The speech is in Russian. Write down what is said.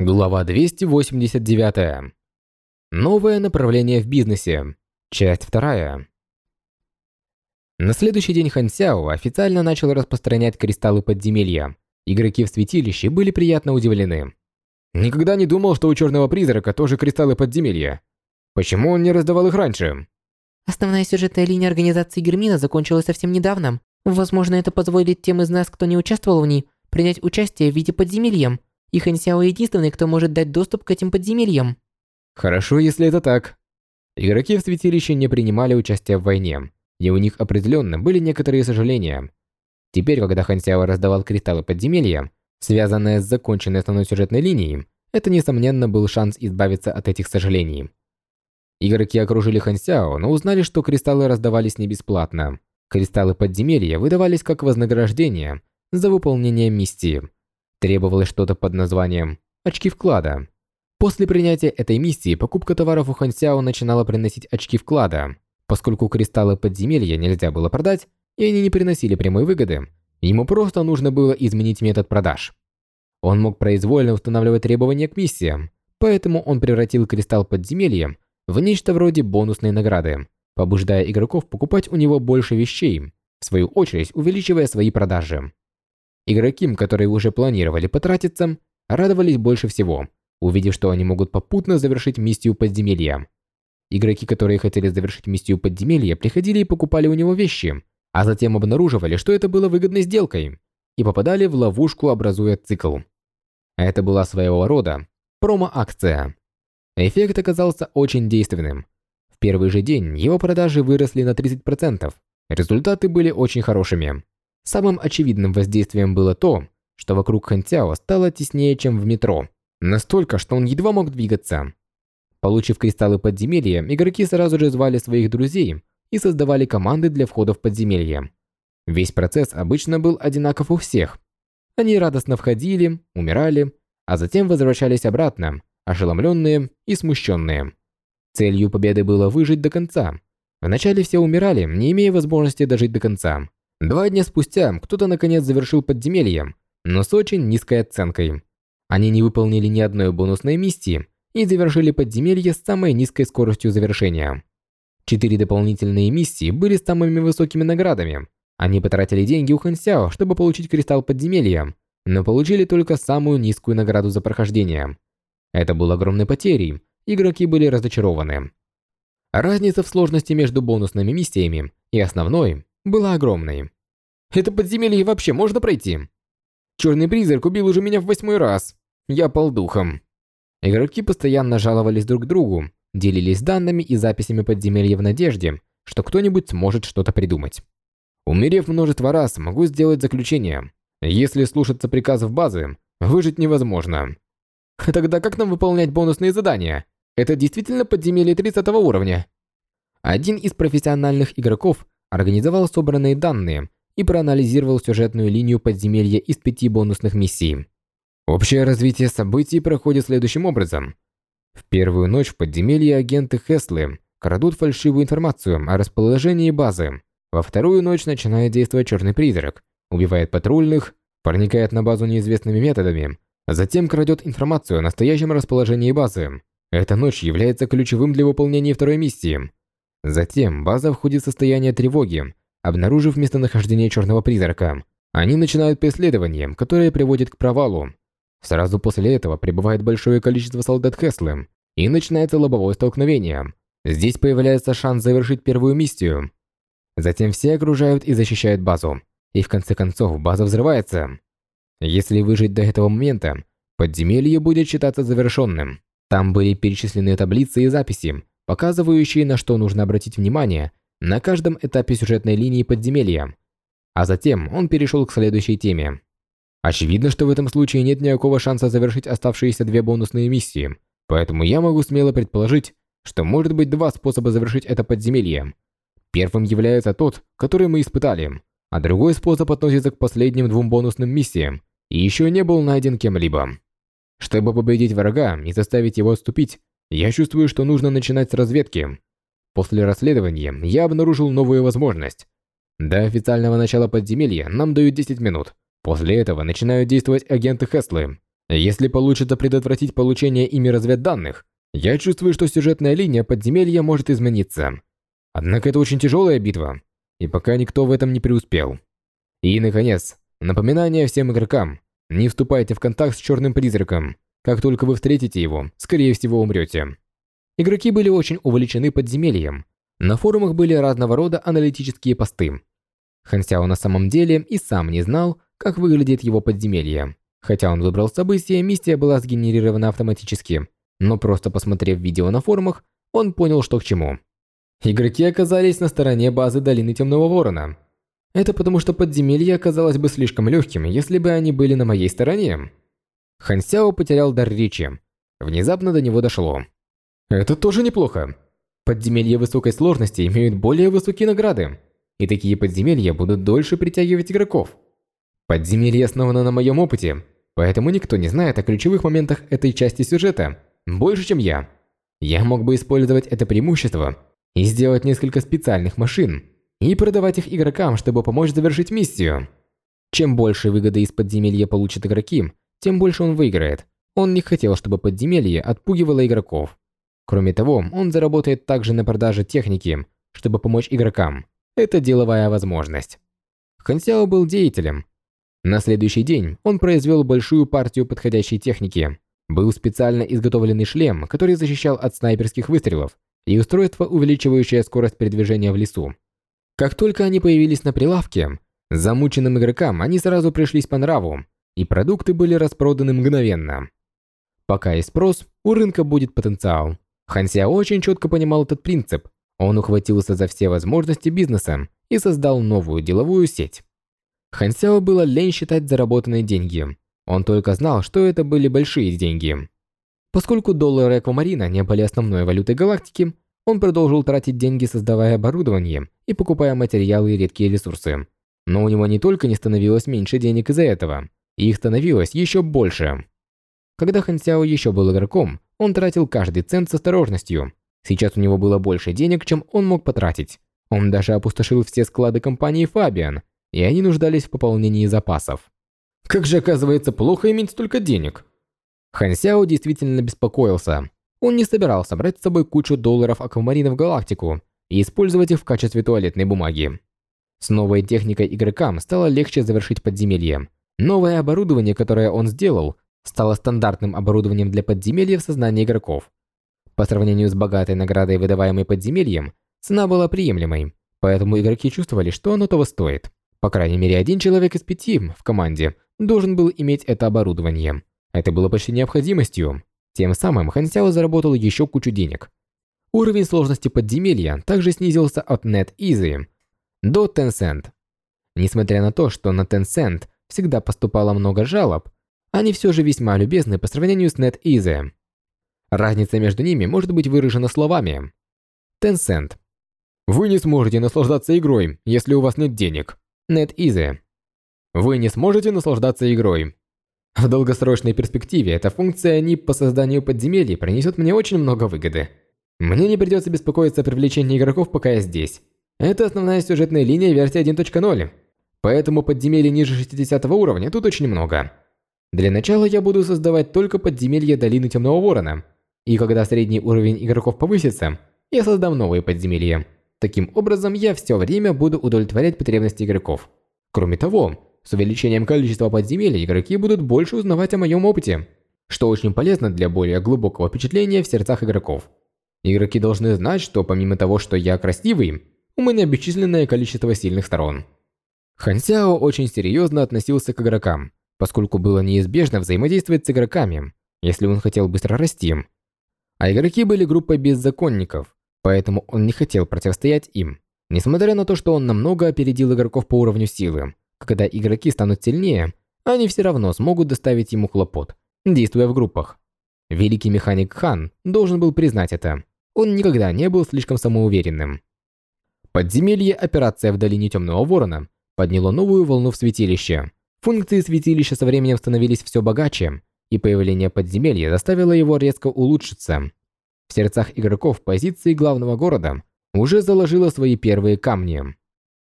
Глава 289. Новое направление в бизнесе. Часть 2. На следующий день Хан Сяо официально начал распространять кристаллы подземелья. Игроки в святилище были приятно удивлены. Никогда не думал, что у Черного Призрака тоже кристаллы подземелья. Почему он не раздавал их раньше? Основная сюжетная линия организации Гермина закончилась совсем недавно. Возможно, это позволит тем из нас, кто не участвовал в ней, принять участие в виде подземелья. И Хан Сяо единственный, кто может дать доступ к этим подземельям. Хорошо, если это так. Игроки в святилище не принимали участия в войне, и у них определенно были некоторые сожаления. Теперь, когда Хан Сяо раздавал кристаллы подземелья, связанные с законченной основной сюжетной линией, это, несомненно, был шанс избавиться от этих сожалений. Игроки окружили Хан Сяо, но узнали, что кристаллы раздавались не бесплатно. Кристаллы подземелья выдавались как вознаграждение за выполнение миссии – Требовалось что-то под названием «очки вклада». После принятия этой миссии покупка товаров у Хан Сяо начинала приносить очки вклада. Поскольку кристаллы подземелья нельзя было продать, и они не приносили прямой выгоды, ему просто нужно было изменить метод продаж. Он мог произвольно устанавливать требования к миссиям, поэтому он превратил кристалл подземелья в нечто вроде бонусной награды, побуждая игроков покупать у него больше вещей, в свою очередь увеличивая свои продажи. Игроки, которые уже планировали потратиться, радовались больше всего, увидев, что они могут попутно завершить миссию подземелья. Игроки, которые хотели завершить миссию подземелья, приходили и покупали у него вещи, а затем обнаруживали, что это было выгодной сделкой, и попадали в ловушку, образуя цикл. Это была своего рода промо-акция. Эффект оказался очень действенным. В первый же день его продажи выросли на 30%. Результаты были очень хорошими. Самым очевидным воздействием было то, что вокруг Хантяо стало теснее, чем в метро. Настолько, что он едва мог двигаться. Получив кристаллы подземелья, игроки сразу же звали своих друзей и создавали команды для входа в подземелье. Весь процесс обычно был одинаков у всех. Они радостно входили, умирали, а затем возвращались обратно, ошеломленные и смущенные. Целью победы было выжить до конца. Вначале все умирали, не имея возможности дожить до конца. Два дня спустя кто-то наконец завершил подземелье, но с очень низкой оценкой. Они не выполнили ни одной бонусной миссии и завершили подземелье с самой низкой скоростью завершения. Четыре дополнительные миссии были самыми высокими наградами. Они потратили деньги у Хансяо, чтобы получить кристалл подземелья, но получили только самую низкую награду за прохождение. Это было огромной потерей, игроки были разочарованы. Разница в сложности между бонусными миссиями и основной была огромной. Это подземелье вообще можно пройти? Черный призрак убил уже меня в восьмой раз. Я пал духом. Игроки постоянно жаловались друг другу, делились данными и записями подземелья в надежде, что кто-нибудь сможет что-то придумать. Умерев множество раз, могу сделать заключение. Если слушаться приказов базы, выжить невозможно. Тогда как нам выполнять бонусные задания? Это действительно подземелье 30 уровня? Один из профессиональных игроков организовал собранные данные и проанализировал сюжетную линию подземелья из пяти бонусных миссий. Общее развитие событий проходит следующим образом. В первую ночь в подземелье агенты Хеслы крадут фальшивую информацию о расположении базы. Во вторую ночь начинает действовать черный призрак, убивает патрульных, проникает на базу неизвестными методами, а затем крадет информацию о настоящем расположении базы. Эта ночь является ключевым для выполнения второй миссии. Затем база входит в состояние тревоги, обнаружив местонахождение черного призрака. Они начинают преследование, которое приводит к провалу. Сразу после этого прибывает большое количество солдат Хеслы, и начинается лобовое столкновение. Здесь появляется шанс завершить первую миссию. Затем все окружают и защищают базу, и в конце концов база взрывается. Если выжить до этого момента, подземелье будет считаться завершенным. Там были перечислены таблицы и записи, показывающие, на что нужно обратить внимание на каждом этапе сюжетной линии подземелья. А затем он перешел к следующей теме. Очевидно, что в этом случае нет никакого шанса завершить оставшиеся две бонусные миссии, поэтому я могу смело предположить, что может быть два способа завершить это подземелье. Первым является тот, который мы испытали, а другой способ относится к последним двум бонусным миссиям и еще не был найден кем-либо. Чтобы победить врага и заставить его отступить, я чувствую, что нужно начинать с разведки. После расследования я обнаружил новую возможность. До официального начала подземелья нам дают 10 минут. После этого начинают действовать агенты Хеслы. Если получится предотвратить получение ими разведданных, я чувствую, что сюжетная линия подземелья может измениться. Однако это очень тяжелая битва, и пока никто в этом не преуспел. И, наконец, напоминание всем игрокам. Не вступайте в контакт с черным призраком. Как только вы встретите его, скорее всего умрете. Игроки были очень увлечены подземельем. На форумах были разного рода аналитические посты. Хансяо на самом деле и сам не знал, как выглядит его подземелье. Хотя он выбрал событие, миссия была сгенерирована автоматически. Но просто посмотрев видео на форумах, он понял, что к чему. Игроки оказались на стороне базы Долины Темного Ворона. Это потому, что подземелье оказалось бы слишком легким, если бы они были на моей стороне. Хан Сяо потерял дар речи. Внезапно до него дошло. Это тоже неплохо. Подземелья высокой сложности имеют более высокие награды, и такие подземелья будут дольше притягивать игроков. Подземелье основано на моем опыте, поэтому никто не знает о ключевых моментах этой части сюжета больше, чем я. Я мог бы использовать это преимущество и сделать несколько специальных машин и продавать их игрокам, чтобы помочь завершить миссию. Чем больше выгоды из подземелья получат игроки, тем больше он выиграет. Он не хотел, чтобы подземелье отпугивало игроков. Кроме того, он заработает также на продаже техники, чтобы помочь игрокам. Это деловая возможность. Хансяо был деятелем. На следующий день он произвел большую партию подходящей техники. Был специально изготовленный шлем, который защищал от снайперских выстрелов, и устройство, увеличивающее скорость передвижения в лесу. Как только они появились на прилавке, замученным игрокам они сразу пришлись по нраву, и продукты были распроданы мгновенно. Пока есть спрос, у рынка будет потенциал. Ханся очень четко понимал этот принцип. Он ухватился за все возможности бизнеса и создал новую деловую сеть. Хансяо было лень считать заработанные деньги. Он только знал, что это были большие деньги. Поскольку доллары Аквамарина не были основной валютой галактики, он продолжил тратить деньги, создавая оборудование и покупая материалы и редкие ресурсы. Но у него не только не становилось меньше денег из-за этого, их становилось еще больше. Когда Хан Сяо еще был игроком, он тратил каждый цент с осторожностью. Сейчас у него было больше денег, чем он мог потратить. Он даже опустошил все склады компании Фабиан, и они нуждались в пополнении запасов. Как же оказывается плохо иметь столько денег? Хан Сяо действительно беспокоился. Он не собирался брать с собой кучу долларов аквамарина в галактику и использовать их в качестве туалетной бумаги. С новой техникой игрокам стало легче завершить подземелье. Новое оборудование, которое он сделал, стало стандартным оборудованием для подземелья в сознании игроков. По сравнению с богатой наградой, выдаваемой подземельем, цена была приемлемой, поэтому игроки чувствовали, что оно того стоит. По крайней мере, один человек из пяти в команде должен был иметь это оборудование. Это было почти необходимостью. Тем самым Хан Сяо заработал еще кучу денег. Уровень сложности подземелья также снизился от NetEasy до Tencent. Несмотря на то, что на Tencent всегда поступало много жалоб, они все же весьма любезны по сравнению с NetEasy. Разница между ними может быть выражена словами. Tencent. Вы не сможете наслаждаться игрой, если у вас нет денег. NetEasy. Вы не сможете наслаждаться игрой. В долгосрочной перспективе эта функция NIP по созданию подземелий принесет мне очень много выгоды. Мне не придется беспокоиться о привлечении игроков, пока я здесь. Это основная сюжетная линия версии 1.0. Поэтому подземелий ниже 60 уровня тут очень много. Для начала я буду создавать только подземелья Долины Темного Ворона. И когда средний уровень игроков повысится, я создам новые подземелья. Таким образом, я все время буду удовлетворять потребности игроков. Кроме того, с увеличением количества подземелий игроки будут больше узнавать о моем опыте, что очень полезно для более глубокого впечатления в сердцах игроков. Игроки должны знать, что помимо того, что я красивый, у меня бесчисленное количество сильных сторон. Хан Сяо очень серьезно относился к игрокам, поскольку было неизбежно взаимодействовать с игроками, если он хотел быстро расти. А игроки были группой беззаконников, поэтому он не хотел противостоять им. Несмотря на то, что он намного опередил игроков по уровню силы, когда игроки станут сильнее, они все равно смогут доставить ему хлопот, действуя в группах. Великий механик Хан должен был признать это. Он никогда не был слишком самоуверенным. Подземелье «Операция в долине Темного Ворона» подняло новую волну в святилище. Функции святилища со временем становились все богаче, и появление подземелья заставило его резко улучшиться. В сердцах игроков позиции главного города уже заложило свои первые камни.